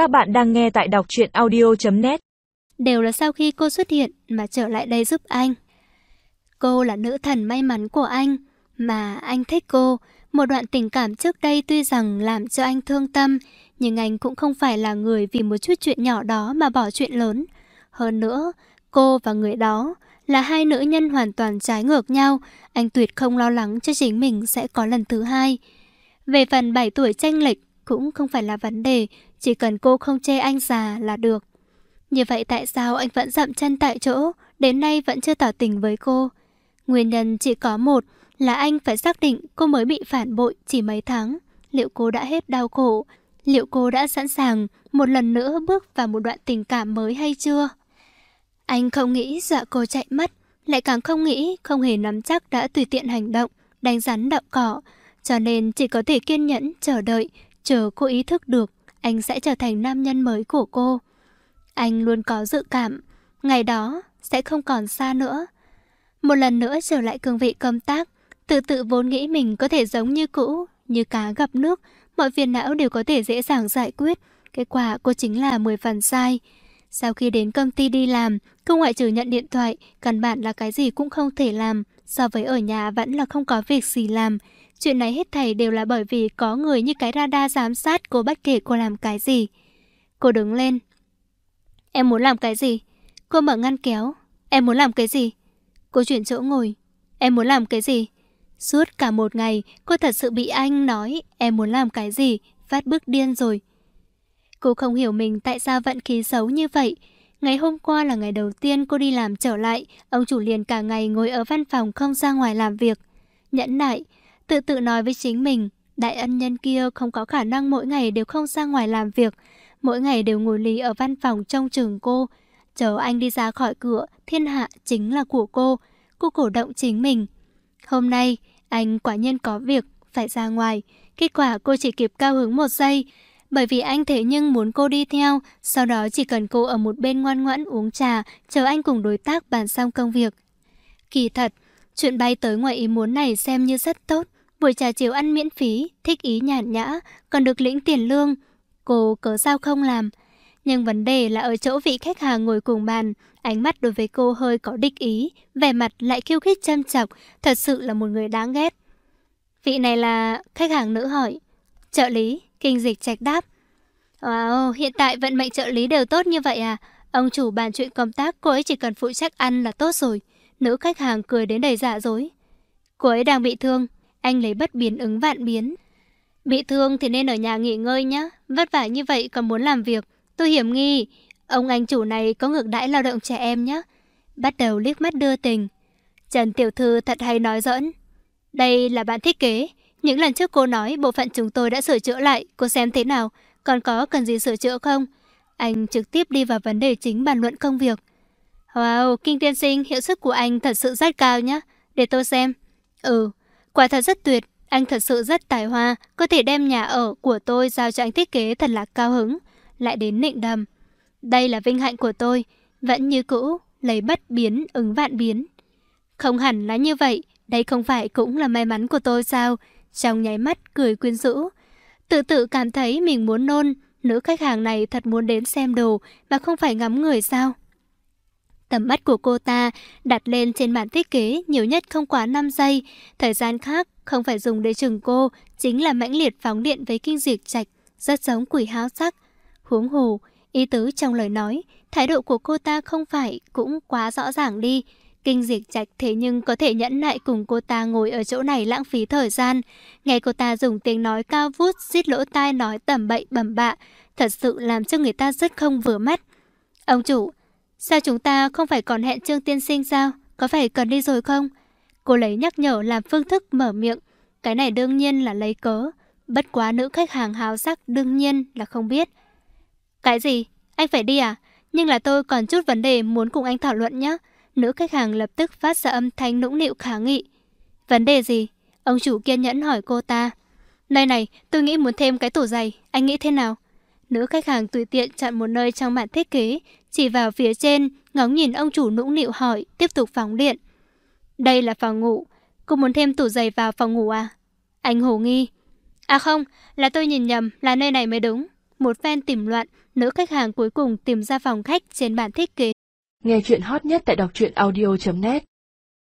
Các bạn đang nghe tại đọc truyện audio.net Đều là sau khi cô xuất hiện mà trở lại đây giúp anh. Cô là nữ thần may mắn của anh, mà anh thích cô. Một đoạn tình cảm trước đây tuy rằng làm cho anh thương tâm, nhưng anh cũng không phải là người vì một chút chuyện nhỏ đó mà bỏ chuyện lớn. Hơn nữa, cô và người đó là hai nữ nhân hoàn toàn trái ngược nhau, anh tuyệt không lo lắng cho chính mình sẽ có lần thứ hai. Về phần 7 tuổi tranh lệch cũng không phải là vấn đề, chỉ cần cô không chê anh già là được. Như vậy tại sao anh vẫn dậm chân tại chỗ, đến nay vẫn chưa tỏ tình với cô? Nguyên nhân chỉ có một, là anh phải xác định cô mới bị phản bội chỉ mấy tháng. Liệu cô đã hết đau khổ? Liệu cô đã sẵn sàng một lần nữa bước vào một đoạn tình cảm mới hay chưa? Anh không nghĩ dọa cô chạy mất, lại càng không nghĩ không hề nắm chắc đã tùy tiện hành động, đánh rắn đậu cỏ, cho nên chỉ có thể kiên nhẫn chờ đợi, chờ cô ý thức được anh sẽ trở thành nam nhân mới của cô. Anh luôn có dự cảm, ngày đó sẽ không còn xa nữa. Một lần nữa trở lại cương vị công tác, tự tự vốn nghĩ mình có thể giống như cũ, như cá gặp nước, mọi phiền não đều có thể dễ dàng giải quyết. Kết quả cô chính là 10 phần sai. Sau khi đến công ty đi làm, cô ngoại trừ nhận điện thoại, căn bản là cái gì cũng không thể làm. So với ở nhà vẫn là không có việc gì làm. Chuyện này hết thảy đều là bởi vì có người như cái radar giám sát cô bất kể cô làm cái gì. Cô đứng lên. Em muốn làm cái gì? Cô mở ngăn kéo. Em muốn làm cái gì? Cô chuyển chỗ ngồi. Em muốn làm cái gì? Suốt cả một ngày, cô thật sự bị anh nói em muốn làm cái gì, phát bức điên rồi. Cô không hiểu mình tại sao vận khí xấu như vậy. Ngày hôm qua là ngày đầu tiên cô đi làm trở lại, ông chủ liền cả ngày ngồi ở văn phòng không ra ngoài làm việc. Nhẫn nại, tự tự nói với chính mình, đại ân nhân kia không có khả năng mỗi ngày đều không ra ngoài làm việc, mỗi ngày đều ngồi lì ở văn phòng trông trường cô. Chờ anh đi ra khỏi cửa, thiên hạ chính là của cô, cô cổ động chính mình. Hôm nay, anh quả nhiên có việc, phải ra ngoài. Kết quả cô chỉ kịp cao hứng một giây, bởi vì anh thế nhưng muốn cô đi theo, sau đó chỉ cần cô ở một bên ngoan ngoãn uống trà, chờ anh cùng đối tác bàn xong công việc. Kỳ thật, chuyện bay tới ngoài ý muốn này xem như rất tốt. Buổi trà chiều ăn miễn phí, thích ý nhàn nhã, còn được lĩnh tiền lương. Cô cớ sao không làm? Nhưng vấn đề là ở chỗ vị khách hàng ngồi cùng bàn, ánh mắt đối với cô hơi có địch ý, vẻ mặt lại khiêu khích châm chọc, thật sự là một người đáng ghét. Vị này là khách hàng nữ hỏi. Trợ lý, kinh dịch trạch đáp. Wow, hiện tại vận mệnh trợ lý đều tốt như vậy à? Ông chủ bàn chuyện công tác, cô ấy chỉ cần phụ trách ăn là tốt rồi. Nữ khách hàng cười đến đầy dạ dối. Cô ấy đang bị thương, anh lấy bất biến ứng vạn biến. Bị thương thì nên ở nhà nghỉ ngơi nhá, vất vả như vậy còn muốn làm việc. Tôi hiểm nghi, ông anh chủ này có ngược đãi lao động trẻ em nhé. Bắt đầu liếc mắt đưa tình. Trần Tiểu Thư thật hay nói dẫn. Đây là bản thiết kế. Những lần trước cô nói bộ phận chúng tôi đã sửa chữa lại, cô xem thế nào, còn có cần gì sửa chữa không? Anh trực tiếp đi vào vấn đề chính bàn luận công việc. Wow, Kinh Tiên Sinh, hiệu suất của anh thật sự rất cao nhé. Để tôi xem. Ừ, quả thật rất tuyệt. Anh thật sự rất tài hoa, có thể đem nhà ở của tôi giao cho anh thiết kế thật là cao hứng. Lại đến nịnh đầm. Đây là vinh hạnh của tôi. Vẫn như cũ, lấy bất biến, ứng vạn biến. Không hẳn là như vậy, đây không phải cũng là may mắn của tôi sao? Trong nháy mắt cười quyến rũ. Tự tự cảm thấy mình muốn nôn, nữ khách hàng này thật muốn đến xem đồ mà không phải ngắm người sao? Tầm mắt của cô ta đặt lên trên bản thiết kế nhiều nhất không quá 5 giây. Thời gian khác không phải dùng để chừng cô, chính là mãnh liệt phóng điện với kinh diệt trạch, rất giống quỷ háo sắc. Huống hồ, ý tứ trong lời nói, thái độ của cô ta không phải cũng quá rõ ràng đi. Kinh diệt trạch thế nhưng có thể nhẫn nại cùng cô ta ngồi ở chỗ này lãng phí thời gian. Nghe cô ta dùng tiếng nói cao vút, xít lỗ tai nói tầm bậy bẩm bạ, thật sự làm cho người ta rất không vừa mắt. Ông chủ, sao chúng ta không phải còn hẹn Trương Tiên Sinh sao? Có phải cần đi rồi không? Cô lấy nhắc nhở làm phương thức mở miệng. Cái này đương nhiên là lấy cớ. Bất quá nữ khách hàng hào sắc đương nhiên là không biết. Cái gì? Anh phải đi à? Nhưng là tôi còn chút vấn đề muốn cùng anh thảo luận nhé. Nữ khách hàng lập tức phát ra âm thanh nũng nịu khả nghị. Vấn đề gì? Ông chủ kiên nhẫn hỏi cô ta. Này này, tôi nghĩ muốn thêm cái tủ giày, anh nghĩ thế nào? Nữ khách hàng tùy tiện chọn một nơi trong bản thiết kế, chỉ vào phía trên, ngóng nhìn ông chủ nũng nịu hỏi, tiếp tục phóng điện. Đây là phòng ngủ, cô muốn thêm tủ giày vào phòng ngủ à? Anh hồ nghi. À không, là tôi nhìn nhầm, là nơi này mới đúng. Một phen tìm loạn, nữ khách hàng cuối cùng tìm ra phòng khách trên bản thiết kế. Nghe chuyện hot nhất tại đọc truyện audio.net